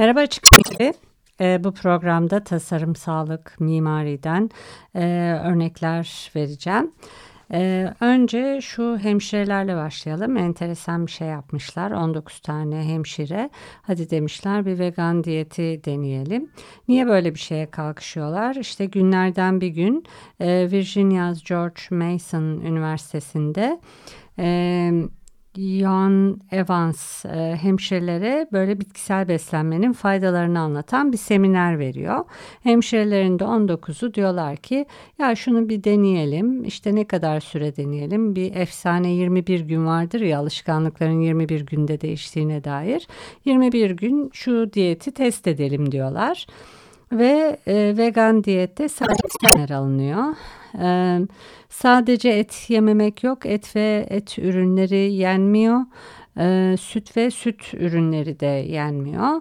Merhaba Açık e, bu programda tasarım, sağlık, mimariden e, örnekler vereceğim. E, önce şu hemşirelerle başlayalım. Enteresan bir şey yapmışlar. 19 tane hemşire. Hadi demişler bir vegan diyeti deneyelim. Niye böyle bir şeye kalkışıyorlar? İşte günlerden bir gün e, Virginia George Mason Üniversitesi'nde... E, Jan Evans e, hemşirelere böyle bitkisel beslenmenin faydalarını anlatan bir seminer veriyor. Hemşirelerin de 19'u diyorlar ki ya şunu bir deneyelim. İşte ne kadar süre deneyelim? Bir efsane 21 gün vardır ya alışkanlıkların 21 günde değiştiğine dair. 21 gün şu diyeti test edelim diyorlar. Ve e, vegan diyette sadece alınıyor. E, sadece et yememek yok. Et ve et ürünleri yenmiyor. E, süt ve süt ürünleri de yenmiyor.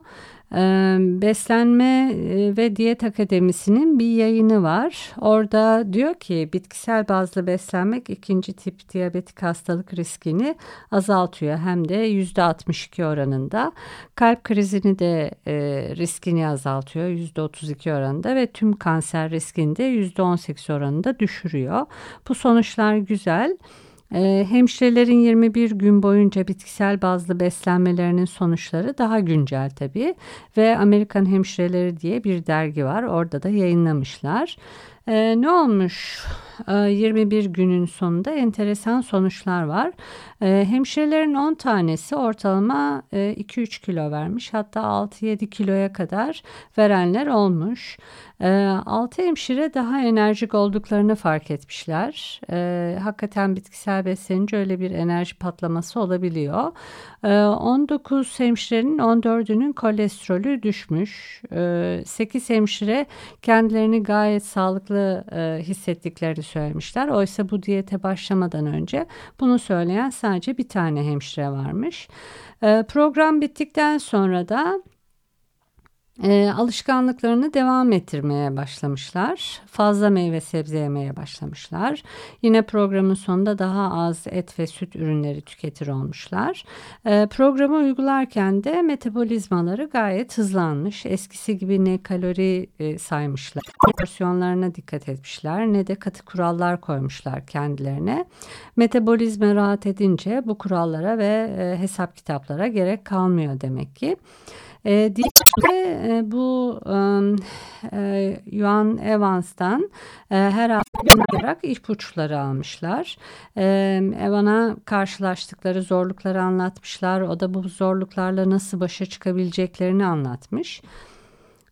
Beslenme ve Diyet Akademisi'nin bir yayını var. Orada diyor ki bitkisel bazlı beslenmek ikinci tip diyabetik hastalık riskini azaltıyor. Hem de yüzde 62 oranında. Kalp krizini de riskini azaltıyor yüzde 32 oranında ve tüm kanser riskini de yüzde 18 oranında düşürüyor. Bu sonuçlar güzel. E, hemşirelerin 21 gün boyunca bitkisel bazlı beslenmelerinin sonuçları daha güncel tabii ve Amerikan Hemşireleri diye bir dergi var orada da yayınlamışlar. E, ne olmuş? E, 21 günün sonunda enteresan sonuçlar var. E, hemşirelerin 10 tanesi ortalama e, 2-3 kilo vermiş hatta 6-7 kiloya kadar verenler olmuş. E, 6 hemşire daha enerjik olduklarını fark etmişler. E, hakikaten bitkisel beslenince öyle bir enerji patlaması olabiliyor. E, 19 hemşirenin 14'ünün kolesterolü düşmüş. E, 8 hemşire kendilerini gayet sağlıklı e, hissettiklerini söylemişler. Oysa bu diyete başlamadan önce bunu söyleyen sadece bir tane hemşire varmış. E, program bittikten sonra da e, alışkanlıklarını devam ettirmeye başlamışlar. Fazla meyve sebze yemeye başlamışlar. Yine programın sonunda daha az et ve süt ürünleri tüketir olmuşlar. E, programı uygularken de metabolizmaları gayet hızlanmış. Eskisi gibi ne kalori e, saymışlar, porsiyonlarına dikkat etmişler ne de katı kurallar koymuşlar kendilerine. Metabolizma rahat edince bu kurallara ve e, hesap kitaplara gerek kalmıyor demek ki. E, diğer e, bu e, Yuan Evans'tan e, her hafta olarak ipuçları almışlar. E, Evan'a karşılaştıkları zorlukları anlatmışlar. O da bu zorluklarla nasıl başa çıkabileceklerini anlatmış.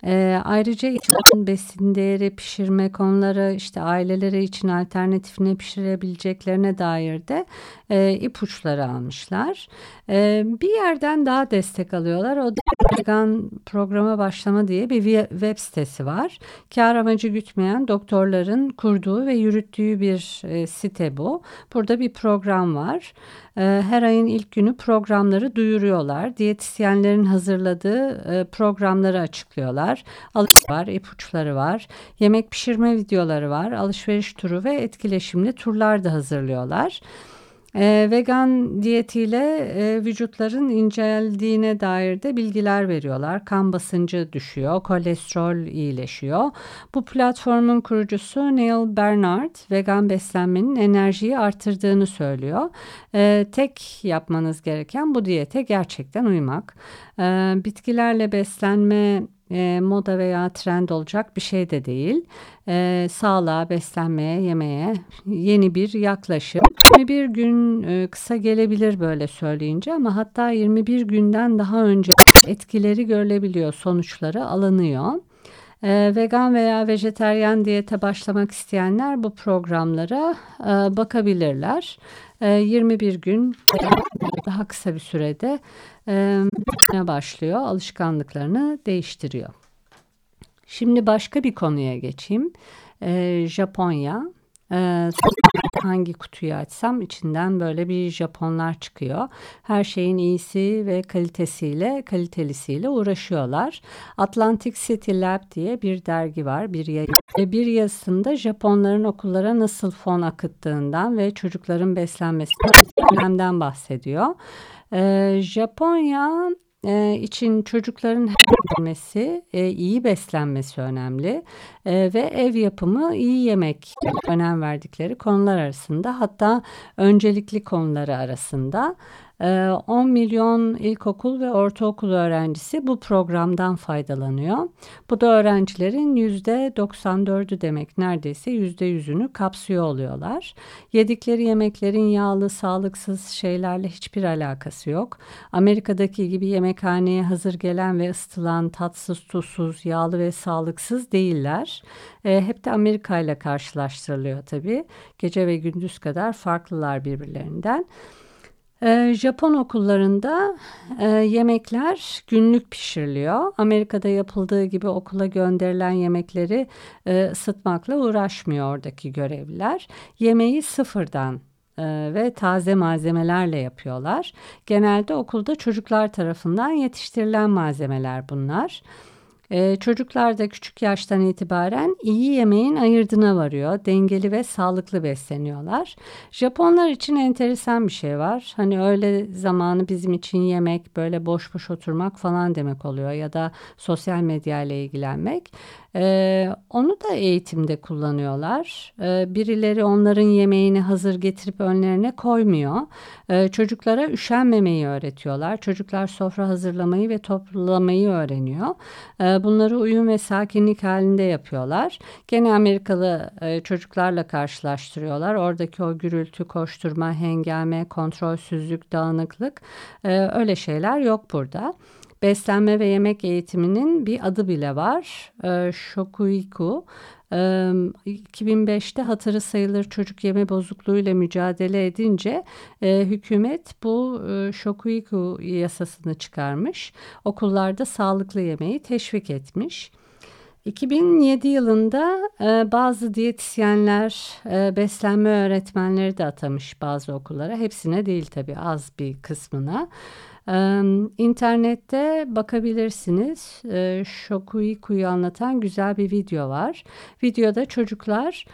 E, ayrıca besin değeri pişirme konuları işte aileleri için alternatif ne pişirebileceklerine dair de e, ipuçları almışlar. E, bir yerden daha destek alıyorlar. O da vegan programa başlama diye bir web sitesi var. Kar amacı gütmeyen doktorların kurduğu ve yürüttüğü bir e, site bu. Burada bir program var. E, her ayın ilk günü programları duyuruyorlar. Diyetisyenlerin hazırladığı e, programları açıklıyorlar. Alış var, ipuçları var. Yemek pişirme videoları var. Alışveriş turu ve etkileşimli turlar da hazırlıyorlar. E, vegan diyetiyle e, vücutların inceldiğine dair de bilgiler veriyorlar. Kan basıncı düşüyor, kolesterol iyileşiyor. Bu platformun kurucusu Neil Bernard vegan beslenmenin enerjiyi artırdığını söylüyor. E, tek yapmanız gereken bu diyete gerçekten uymak. E, bitkilerle beslenme e, moda veya trend olacak bir şey de değil. E, sağlığa, beslenmeye, yemeğe yeni bir yaklaşım. 21 gün e, kısa gelebilir böyle söyleyince ama hatta 21 günden daha önce etkileri görülebiliyor, sonuçları alınıyor. E, vegan veya vejeteryan diyete başlamak isteyenler bu programlara e, bakabilirler. E, 21 gün daha kısa bir sürede başlıyor, alışkanlıklarını değiştiriyor. Şimdi başka bir konuya geçeyim. Japonya. E, hangi kutuyu açsam içinden böyle bir Japonlar çıkıyor. Her şeyin iyisi ve kalitesiyle, kalitelisiyle uğraşıyorlar. Atlantic City Lab diye bir dergi var, bir yayın. Bir yazısında Japonların okullara nasıl fon akıttığından ve çocukların beslenmesinden bahsediyor. Ee, Japonya e, için çocukların beslenmesi, e, iyi beslenmesi önemli e, ve ev yapımı iyi yemek önem verdikleri konular arasında hatta öncelikli konuları arasında. 10 ee, milyon ilkokul ve ortaokul öğrencisi bu programdan faydalanıyor. Bu da öğrencilerin %94'ü demek neredeyse %100'ünü kapsıyor oluyorlar. Yedikleri yemeklerin yağlı, sağlıksız şeylerle hiçbir alakası yok. Amerika'daki gibi yemekhaneye hazır gelen ve ısıtılan tatsız, tuzsuz, yağlı ve sağlıksız değiller. E, hep de Amerika ile karşılaştırılıyor tabii. Gece ve gündüz kadar farklılar birbirlerinden. Ee, Japon okullarında e, yemekler günlük pişiriliyor. Amerika'da yapıldığı gibi okula gönderilen yemekleri e, ısıtmakla uğraşmıyor oradaki görevliler. Yemeği sıfırdan e, ve taze malzemelerle yapıyorlar. Genelde okulda çocuklar tarafından yetiştirilen malzemeler bunlar. Ee, çocuklar da küçük yaştan itibaren iyi yemeğin ayırdına varıyor. Dengeli ve sağlıklı besleniyorlar. Japonlar için enteresan bir şey var. Hani öyle zamanı bizim için yemek, böyle boş boş oturmak falan demek oluyor ya da sosyal medya ile ilgilenmek. Ee, onu da eğitimde kullanıyorlar. Ee, birileri onların yemeğini hazır getirip önlerine koymuyor. Ee, çocuklara üşenmemeyi öğretiyorlar. Çocuklar sofra hazırlamayı ve toplamayı öğreniyor. Ee, bunları uyum ve sakinlik halinde yapıyorlar. Gene Amerikalı e, çocuklarla karşılaştırıyorlar. Oradaki o gürültü, koşturma, hengame, kontrolsüzlük, dağınıklık e, öyle şeyler yok burada. Beslenme ve yemek eğitiminin bir adı bile var. E, Shokuiku. E, 2005'te hatırı sayılır çocuk yeme bozukluğuyla mücadele edince e, hükümet bu e, Shokuiku yasasını çıkarmış. Okullarda sağlıklı yemeği teşvik etmiş. 2007 yılında e, bazı diyetisyenler, e, beslenme öğretmenleri de atamış bazı okullara. Hepsine değil tabii az bir kısmına. İnternette bakabilirsiniz. E, Shokuiku'yu anlatan güzel bir video var. Videoda çocuklar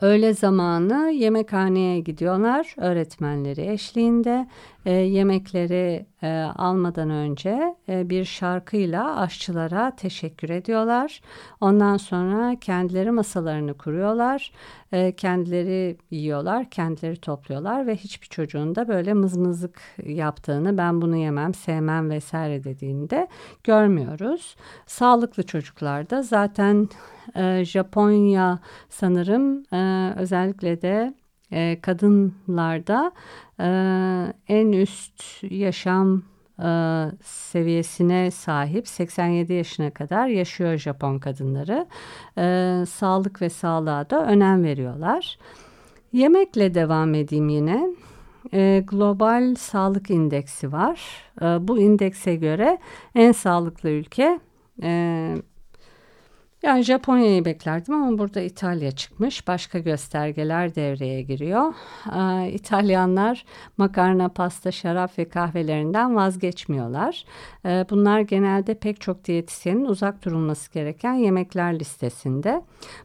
öğle zamanı yemekhaneye gidiyorlar öğretmenleri eşliğinde e, yemekleri e, almadan önce e, bir şarkıyla aşçılara teşekkür ediyorlar. Ondan sonra kendileri masalarını kuruyorlar. E, kendileri yiyorlar, kendileri topluyorlar ve hiçbir çocuğun da böyle mızmızlık yaptığını ben bunu yemem, sevmem vesaire dediğinde görmüyoruz. Sağlıklı çocuklarda zaten e, Japonya sanırım e, özellikle de e, kadınlarda e, en üst yaşam e, seviyesine sahip 87 yaşına kadar yaşıyor Japon kadınları. E, sağlık ve sağlığa da önem veriyorlar. Yemekle devam edeyim yine. E, Global Sağlık İndeksi var. E, bu indekse göre en sağlıklı ülke e, yani Japonya'yı beklerdim ama burada İtalya çıkmış. Başka göstergeler devreye giriyor. Ee, İtalyanlar makarna, pasta, şarap ve kahvelerinden vazgeçmiyorlar. Ee, bunlar genelde pek çok diyetisyenin uzak durulması gereken yemekler listesinde.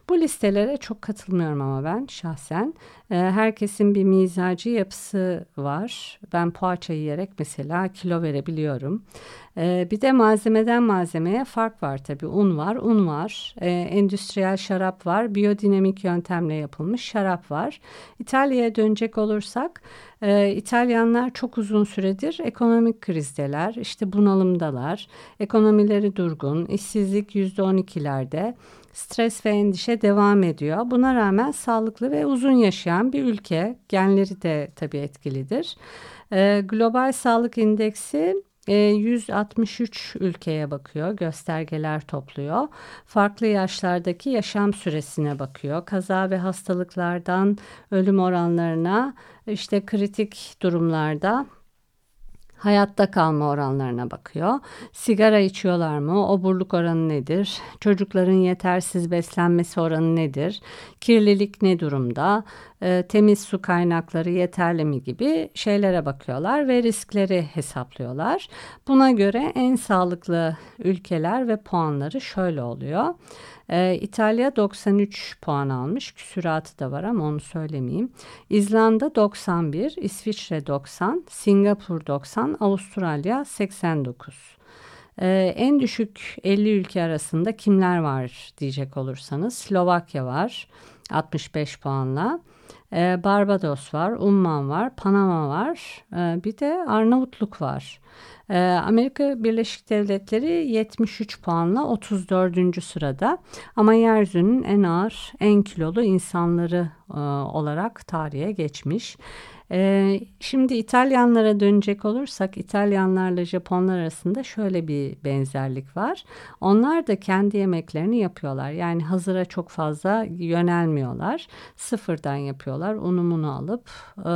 Bu listelere çok katılmıyorum ama ben şahsen. Ee, herkesin bir mizacı yapısı var. Ben poğaça yiyerek mesela kilo verebiliyorum. Ee, bir de malzemeden malzemeye fark var tabii. Un var, un var. Ee, endüstriyel şarap var. Biyodinamik yöntemle yapılmış şarap var. İtalya'ya dönecek olursak e, İtalyanlar çok uzun süredir ekonomik krizdeler. İşte bunalımdalar. Ekonomileri durgun. işsizlik yüzde on ikilerde. Stres ve endişe devam ediyor. Buna rağmen sağlıklı ve uzun yaşayan bir ülke. Genleri de tabii etkilidir. E, Global Sağlık İndeksi 163 ülkeye bakıyor, göstergeler topluyor. Farklı yaşlardaki yaşam süresine bakıyor. Kaza ve hastalıklardan ölüm oranlarına, işte kritik durumlarda hayatta kalma oranlarına bakıyor. Sigara içiyorlar mı? Oburluk oranı nedir? Çocukların yetersiz beslenmesi oranı nedir? Kirlilik ne durumda? E, temiz su kaynakları yeterli mi gibi şeylere bakıyorlar ve riskleri hesaplıyorlar. Buna göre en sağlıklı ülkeler ve puanları şöyle oluyor. Ee, İtalya 93 puan almış. Küsuratı da var ama onu söylemeyeyim. İzlanda 91, İsviçre 90, Singapur 90, Avustralya 89. Ee, en düşük 50 ülke arasında kimler var diyecek olursanız Slovakya var 65 puanla. Ee, Barbados var, Umman var, Panama var, ee, bir de Arnavutluk var. Ee, Amerika Birleşik Devletleri 73 puanla 34. sırada ama yeryüzünün en ağır, en kilolu insanları e, olarak tarihe geçmiş. Ee, şimdi İtalyanlara dönecek olursak İtalyanlarla Japonlar arasında şöyle bir benzerlik var. Onlar da kendi yemeklerini yapıyorlar. Yani hazıra çok fazla yönelmiyorlar. Sıfırdan yapıyorlar. Unumunu alıp e,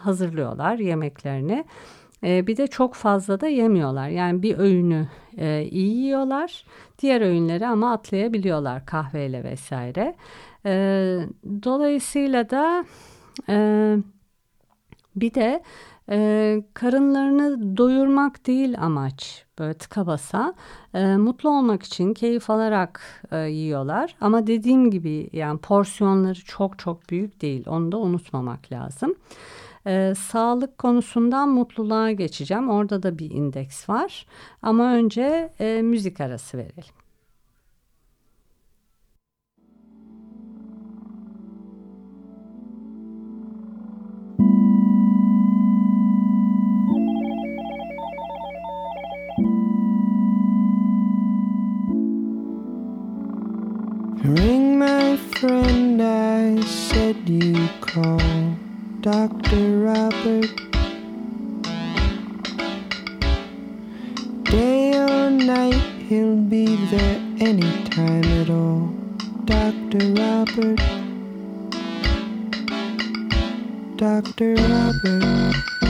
hazırlıyorlar yemeklerini. E, bir de çok fazla da yemiyorlar. Yani bir öğünü e, iyi yiyorlar. Diğer öğünleri ama atlayabiliyorlar kahveyle vesaire. Dolayısıyla da bir de e, karınlarını doyurmak değil amaç böyle tıka basa e, mutlu olmak için keyif alarak e, yiyorlar ama dediğim gibi yani porsiyonları çok çok büyük değil onu da unutmamak lazım. E, sağlık konusundan mutluluğa geçeceğim. Orada da bir indeks var. Ama önce e, müzik arası verelim. Ring my friend, I said you call. Dr. Robert. Day or night, he'll be there anytime at all. Dr. Robert. Dr. Robert.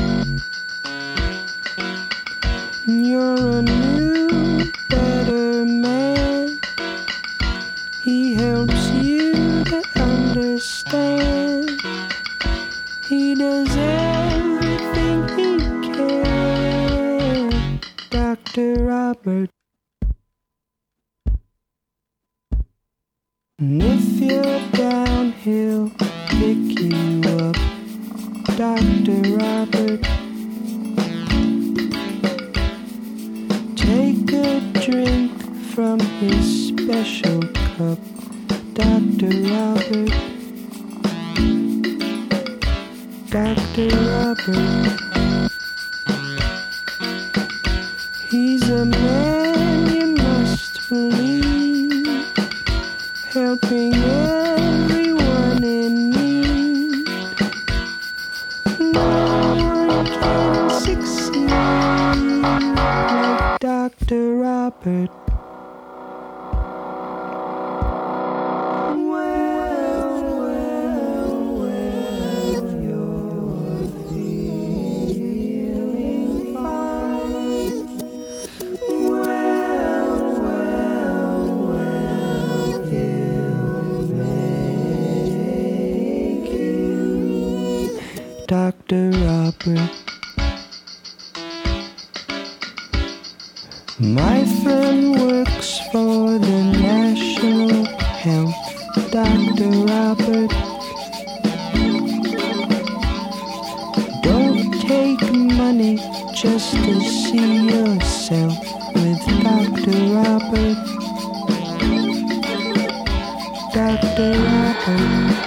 Money just to see yourself with Dr. Robert. Dr. Robert.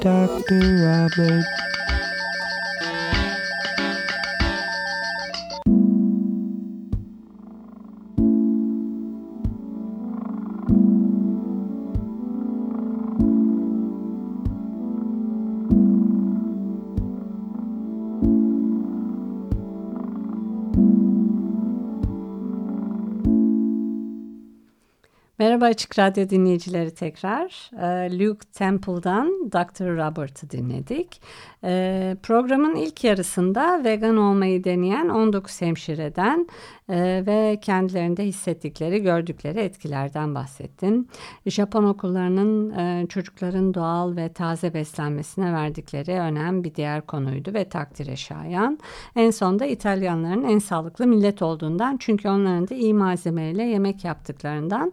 Dr. Robert. Merhaba Açık Radyo dinleyicileri tekrar. Ee, Luke Temple'dan Dr. Robert'ı dinledik. Ee, programın ilk yarısında vegan olmayı deneyen 19 hemşireden e, ve kendilerinde hissettikleri, gördükleri etkilerden bahsettim. Japon okullarının e, çocukların doğal ve taze beslenmesine verdikleri önem bir diğer konuydu ve takdire şayan. En sonda İtalyanların en sağlıklı millet olduğundan çünkü onların da iyi malzemeyle yemek yaptıklarından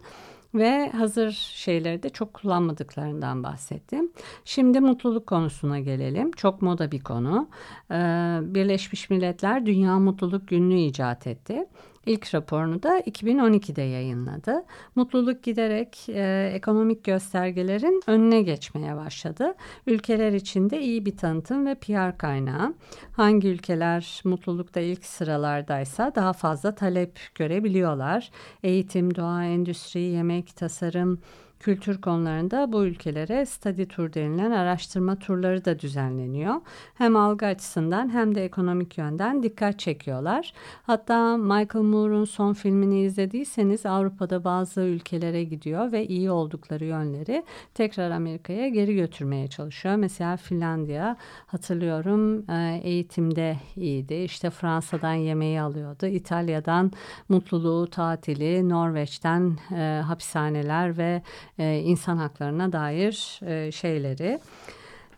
ve hazır şeyleri de çok kullanmadıklarından bahsettim. Şimdi mutluluk konusuna gelelim. Çok moda bir konu. Ee, Birleşmiş Milletler Dünya Mutluluk Günlüğü icat etti. İlk raporunu da 2012'de yayınladı. Mutluluk giderek e, ekonomik göstergelerin önüne geçmeye başladı. Ülkeler içinde iyi bir tanıtım ve PR kaynağı. Hangi ülkeler mutlulukta ilk sıralardaysa daha fazla talep görebiliyorlar. Eğitim, doğa, endüstri, yemek, tasarım, kültür konularında bu ülkelere study tur denilen araştırma turları da düzenleniyor. Hem algı açısından hem de ekonomik yönden dikkat çekiyorlar. Hatta Michael Moore'un son filmini izlediyseniz Avrupa'da bazı ülkelere gidiyor ve iyi oldukları yönleri tekrar Amerika'ya geri götürmeye çalışıyor. Mesela Finlandiya hatırlıyorum e, eğitimde iyiydi. İşte Fransa'dan yemeği alıyordu. İtalya'dan mutluluğu, tatili, Norveç'ten e, hapishaneler ve e, insan haklarına dair e, şeyleri.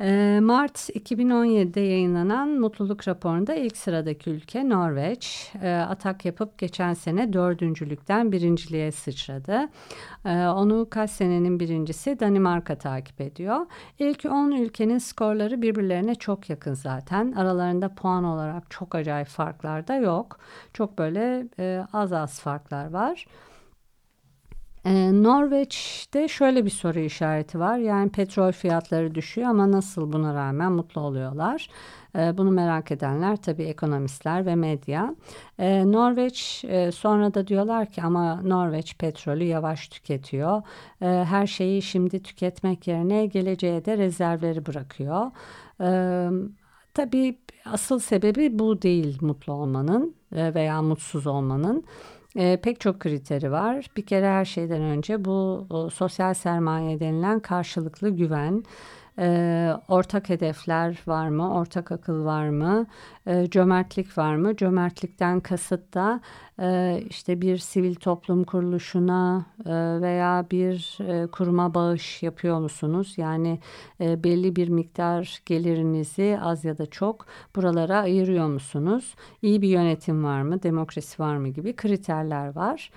E, Mart 2017'de yayınlanan mutluluk raporunda ilk sıradaki ülke Norveç. E, atak yapıp geçen sene dördüncülükten birinciliğe sıçradı. E, onu kaç senenin birincisi Danimarka takip ediyor. İlk 10 ülkenin skorları birbirlerine çok yakın zaten. Aralarında puan olarak çok acayip farklar da yok. Çok böyle az az farklar var. Ee, Norveç'te şöyle bir soru işareti var. Yani petrol fiyatları düşüyor ama nasıl buna rağmen mutlu oluyorlar? Ee, bunu merak edenler tabii ekonomistler ve medya. Ee, Norveç e, sonra da diyorlar ki ama Norveç petrolü yavaş tüketiyor. Ee, her şeyi şimdi tüketmek yerine geleceğe de rezervleri bırakıyor. Ee, tabii asıl sebebi bu değil mutlu olmanın e, veya mutsuz olmanın. E, pek çok kriteri var. Bir kere her şeyden önce bu o, sosyal sermaye denilen karşılıklı güven, e, ortak hedefler var mı, ortak akıl var mı, e, cömertlik var mı? Cömertlikten kasıt da e, işte bir sivil toplum kuruluşuna e, veya bir e, kuruma bağış yapıyor musunuz? Yani e, belli bir miktar gelirinizi az ya da çok buralara ayırıyor musunuz? İyi bir yönetim var mı, demokrasi var mı gibi kriterler var.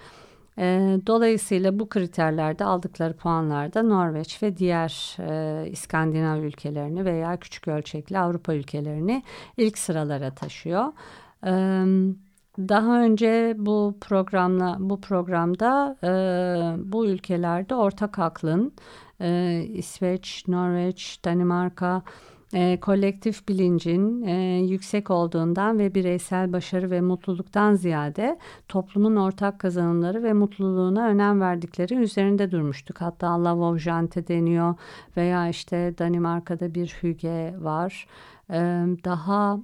E, dolayısıyla bu kriterlerde aldıkları puanlarda Norveç ve diğer e, İskandinav ülkelerini veya küçük ölçekli Avrupa ülkelerini ilk sıralara taşıyor. E, daha önce bu programla bu programda e, bu ülkelerde ortak aklın e, İsveç, Norveç, Danimarka e, kolektif bilincin e, yüksek olduğundan ve bireysel başarı ve mutluluktan ziyade toplumun ortak kazanımları ve mutluluğuna önem verdikleri üzerinde durmuştuk. Hatta La Vovjante deniyor veya işte Danimarka'da bir hüge var. E, daha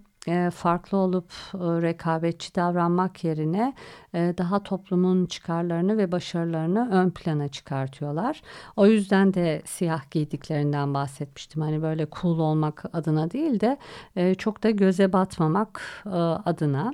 farklı olup e, rekabetçi davranmak yerine e, daha toplumun çıkarlarını ve başarılarını ön plana çıkartıyorlar. O yüzden de siyah giydiklerinden bahsetmiştim. Hani böyle cool olmak adına değil de çok da göze batmamak adına.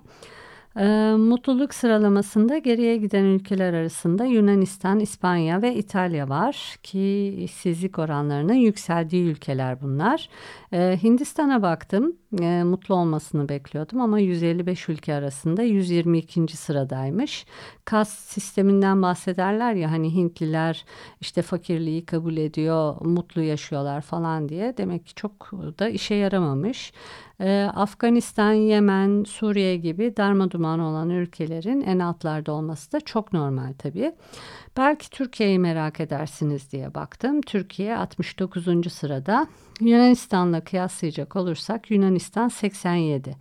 E, mutluluk sıralamasında geriye giden ülkeler arasında Yunanistan, İspanya ve İtalya var ki işsizlik oranlarının yükseldiği ülkeler bunlar. E, Hindistan'a baktım e, mutlu olmasını bekliyordum ama 155 ülke arasında 122. sıradaymış. Kas sisteminden bahsederler ya hani Hintliler işte fakirliği kabul ediyor, mutlu yaşıyorlar falan diye. Demek ki çok da işe yaramamış. Ee, Afganistan, Yemen, Suriye gibi darmaduman olan ülkelerin en altlarda olması da çok normal tabii. Belki Türkiye'yi merak edersiniz diye baktım. Türkiye 69. sırada. Yunanistan'la kıyaslayacak olursak Yunanistan 87.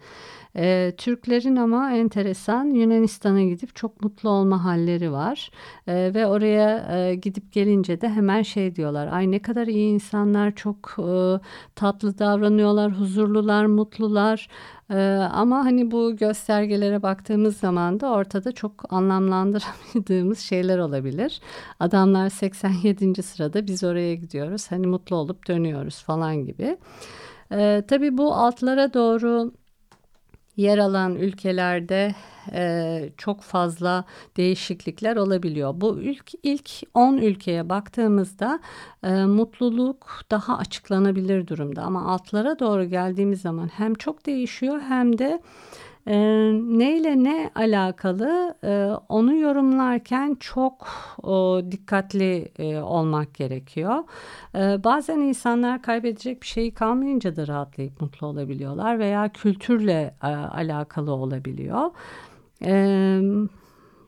E, Türklerin ama enteresan Yunanistan'a gidip çok mutlu olma halleri var e, ve oraya e, gidip gelince de hemen şey diyorlar ay ne kadar iyi insanlar çok e, tatlı davranıyorlar huzurlular mutlular ee, ama hani bu göstergelere baktığımız zaman da ortada çok anlamlandıramadığımız şeyler olabilir. Adamlar 87. sırada biz oraya gidiyoruz. Hani mutlu olup dönüyoruz falan gibi. Ee, tabii bu altlara doğru yer alan ülkelerde e, çok fazla değişiklikler olabiliyor. Bu ilk ilk 10 ülkeye baktığımızda e, mutluluk daha açıklanabilir durumda ama altlara doğru geldiğimiz zaman hem çok değişiyor hem de e, neyle ne alakalı e, onu yorumlarken çok o, dikkatli e, olmak gerekiyor. E, bazen insanlar kaybedecek bir şey kalmayınca da rahatlayıp mutlu olabiliyorlar veya kültürle e, alakalı olabiliyor. Evet.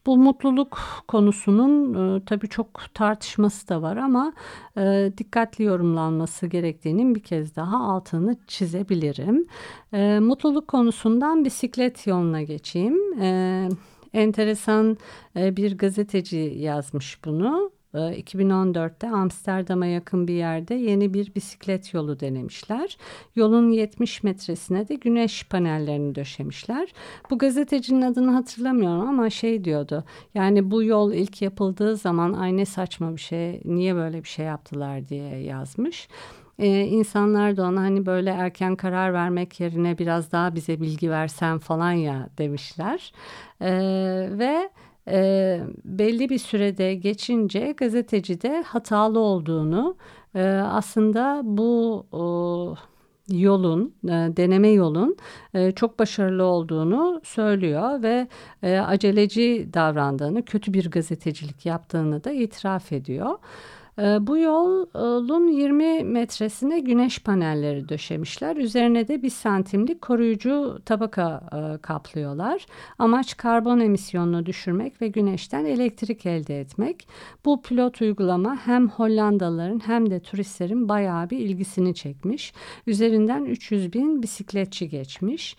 Bu mutluluk konusunun e, tabii çok tartışması da var ama e, dikkatli yorumlanması gerektiğinin bir kez daha altını çizebilirim. E, mutluluk konusundan bisiklet yoluna geçeyim. E, enteresan e, bir gazeteci yazmış bunu. 2014'te ee, Amsterdam'a yakın bir yerde yeni bir bisiklet yolu denemişler. Yolun 70 metresine de güneş panellerini döşemişler. Bu gazetecinin adını hatırlamıyorum ama şey diyordu. Yani bu yol ilk yapıldığı zaman ay ne saçma bir şey niye böyle bir şey yaptılar diye yazmış. Ee, insanlar da ona hani böyle erken karar vermek yerine biraz daha bize bilgi versen falan ya demişler. Ee, ve e, belli bir sürede geçince gazeteci de hatalı olduğunu e, aslında bu o, yolun e, deneme yolun e, çok başarılı olduğunu söylüyor ve e, aceleci davrandığını kötü bir gazetecilik yaptığını da itiraf ediyor. Ee, bu yolun 20 metresine güneş panelleri döşemişler. Üzerine de bir santimlik koruyucu tabaka e, kaplıyorlar. Amaç karbon emisyonunu düşürmek ve güneşten elektrik elde etmek. Bu pilot uygulama hem Hollandalıların hem de turistlerin bayağı bir ilgisini çekmiş. Üzerinden 300 bin bisikletçi geçmiş.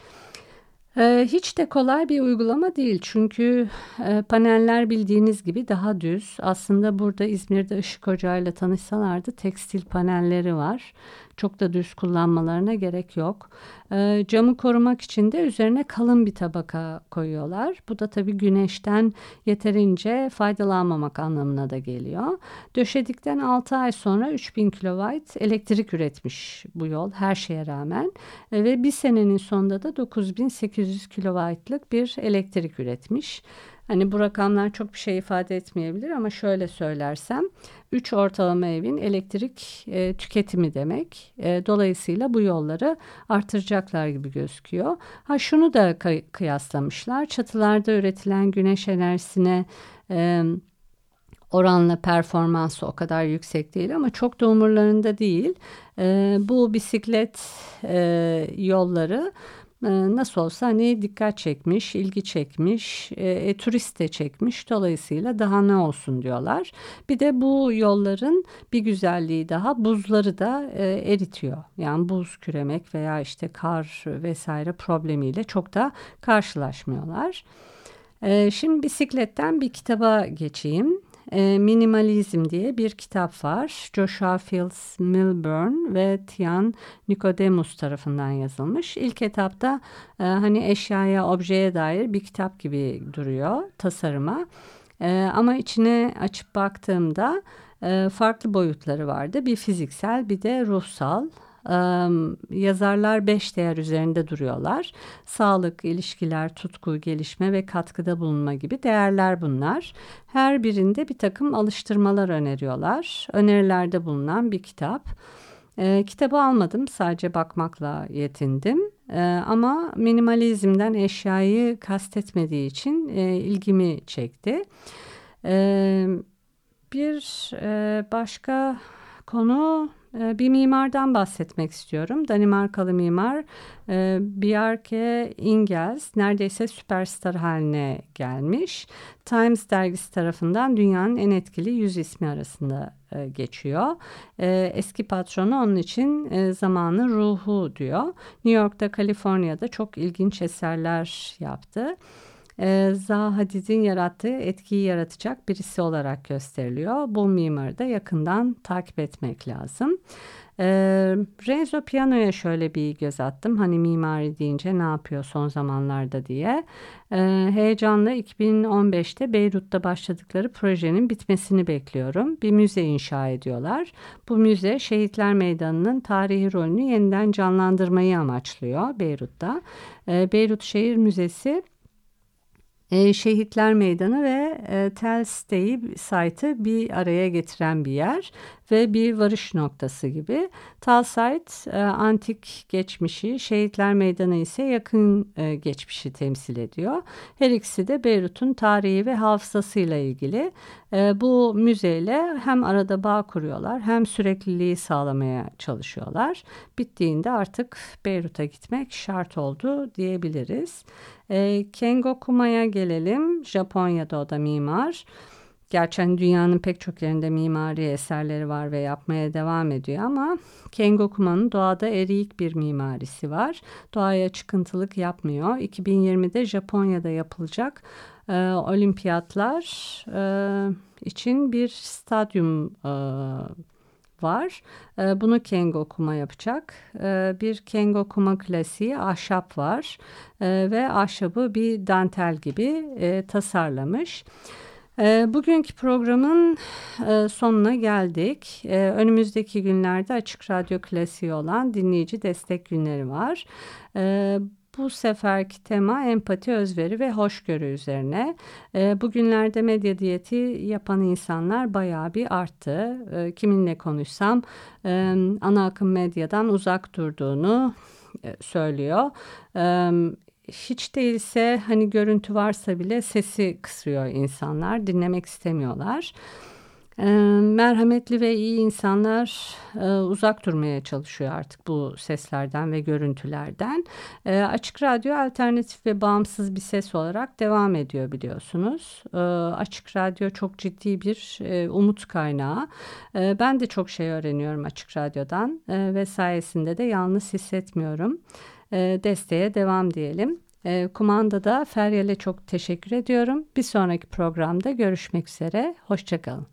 Ee, hiç de kolay bir uygulama değil çünkü e, paneller bildiğiniz gibi daha düz. Aslında burada İzmir'de Işık Hoca ile tanışsalardı tekstil panelleri var. Çok da düz kullanmalarına gerek yok. E, camı korumak için de üzerine kalın bir tabaka koyuyorlar. Bu da tabii güneşten yeterince faydalanmamak anlamına da geliyor. Döşedikten 6 ay sonra 3000 kW elektrik üretmiş bu yol her şeye rağmen. E, ve bir senenin sonunda da 9800 kW'lık bir elektrik üretmiş. Hani bu rakamlar çok bir şey ifade etmeyebilir ama şöyle söylersem 3 ortalama evin elektrik e, tüketimi demek. E, dolayısıyla bu yolları artıracaklar gibi gözüküyor. Ha şunu da kıyaslamışlar. Çatılarda üretilen güneş enerjisine e, oranla performansı o kadar yüksek değil ama çok da umurlarında değil. E, bu bisiklet e, yolları nasıl olsa hani dikkat çekmiş, ilgi çekmiş, e, e, turist de çekmiş. Dolayısıyla daha ne olsun diyorlar. Bir de bu yolların bir güzelliği daha buzları da e, eritiyor. Yani buz küremek veya işte kar vesaire problemiyle çok da karşılaşmıyorlar. E, şimdi bisikletten bir kitaba geçeyim e, Minimalizm diye bir kitap var. Joshua Fields Milburn ve Tian Nicodemus tarafından yazılmış. İlk etapta e, hani eşyaya, objeye dair bir kitap gibi duruyor tasarıma. E, ama içine açıp baktığımda farklı boyutları vardı. Bir fiziksel bir de ruhsal yazarlar beş değer üzerinde duruyorlar. Sağlık, ilişkiler, tutku, gelişme ve katkıda bulunma gibi değerler bunlar. Her birinde bir takım alıştırmalar öneriyorlar. Önerilerde bulunan bir kitap. E, kitabı almadım sadece bakmakla yetindim. e, ama minimalizmden eşyayı kastetmediği için e, ilgimi çekti. E, bir e, başka konu bir mimardan bahsetmek istiyorum. Danimarkalı mimar e, Bjarke Ingels neredeyse süperstar haline gelmiş. Times dergisi tarafından dünyanın en etkili yüz ismi arasında e, geçiyor. Eski patronu onun için zamanın ruhu diyor. New York'ta, Kaliforniya'da çok ilginç eserler yaptı e, Zaha Hadid'in yarattığı etkiyi yaratacak birisi olarak gösteriliyor. Bu mimarı da yakından takip etmek lazım. E, Renzo Piano'ya şöyle bir göz attım. Hani mimari deyince ne yapıyor son zamanlarda diye. E, heyecanla 2015'te Beyrut'ta başladıkları projenin bitmesini bekliyorum. Bir müze inşa ediyorlar. Bu müze Şehitler Meydanı'nın tarihi rolünü yeniden canlandırmayı amaçlıyor Beyrut'ta. Beyrut Şehir Müzesi e, Şehitler Meydanı ve e, Tel Site'yi site'ı bir araya getiren bir yer ve bir varış noktası gibi. Tal site e, antik geçmişi, Şehitler Meydanı ise yakın e, geçmişi temsil ediyor. Her ikisi de Beyrut'un tarihi ve hafızasıyla ilgili. Bu müzeyle hem arada bağ kuruyorlar hem sürekliliği sağlamaya çalışıyorlar. Bittiğinde artık Beyrut'a gitmek şart oldu diyebiliriz. E, Kengo Kuma'ya gelelim. Japonya'da o da mimar. Gerçi hani dünyanın pek çok yerinde mimari eserleri var ve yapmaya devam ediyor ama Kengo Kuma'nın doğada eriyik bir mimarisi var. Doğaya çıkıntılık yapmıyor. 2020'de Japonya'da yapılacak e, olimpiyatlar e, için bir stadyum e, var. E, bunu Kengo Kuma yapacak. E, bir Kengo Kuma klasiği ahşap var e, ve ahşabı bir dantel gibi e, tasarlamış. Bugünkü programın e, sonuna geldik. Önümüzdeki günlerde Açık Radyo klasiği olan dinleyici destek günleri var. Bu seferki tema empati, özveri ve hoşgörü üzerine. E, bugünlerde medya diyeti yapan insanlar bayağı bir arttı. E, kiminle konuşsam e, ana akım medyadan uzak durduğunu e, söylüyor. E, hiç değilse hani görüntü varsa bile sesi kısıyor insanlar, dinlemek istemiyorlar. Merhametli ve iyi insanlar uzak durmaya çalışıyor artık bu seslerden ve görüntülerden. Açık Radyo alternatif ve bağımsız bir ses olarak devam ediyor biliyorsunuz. Açık Radyo çok ciddi bir umut kaynağı. Ben de çok şey öğreniyorum Açık Radyo'dan ve sayesinde de yalnız hissetmiyorum. Desteğe devam diyelim. E, kumandada Feryal'e çok teşekkür ediyorum. Bir sonraki programda görüşmek üzere. Hoşçakalın.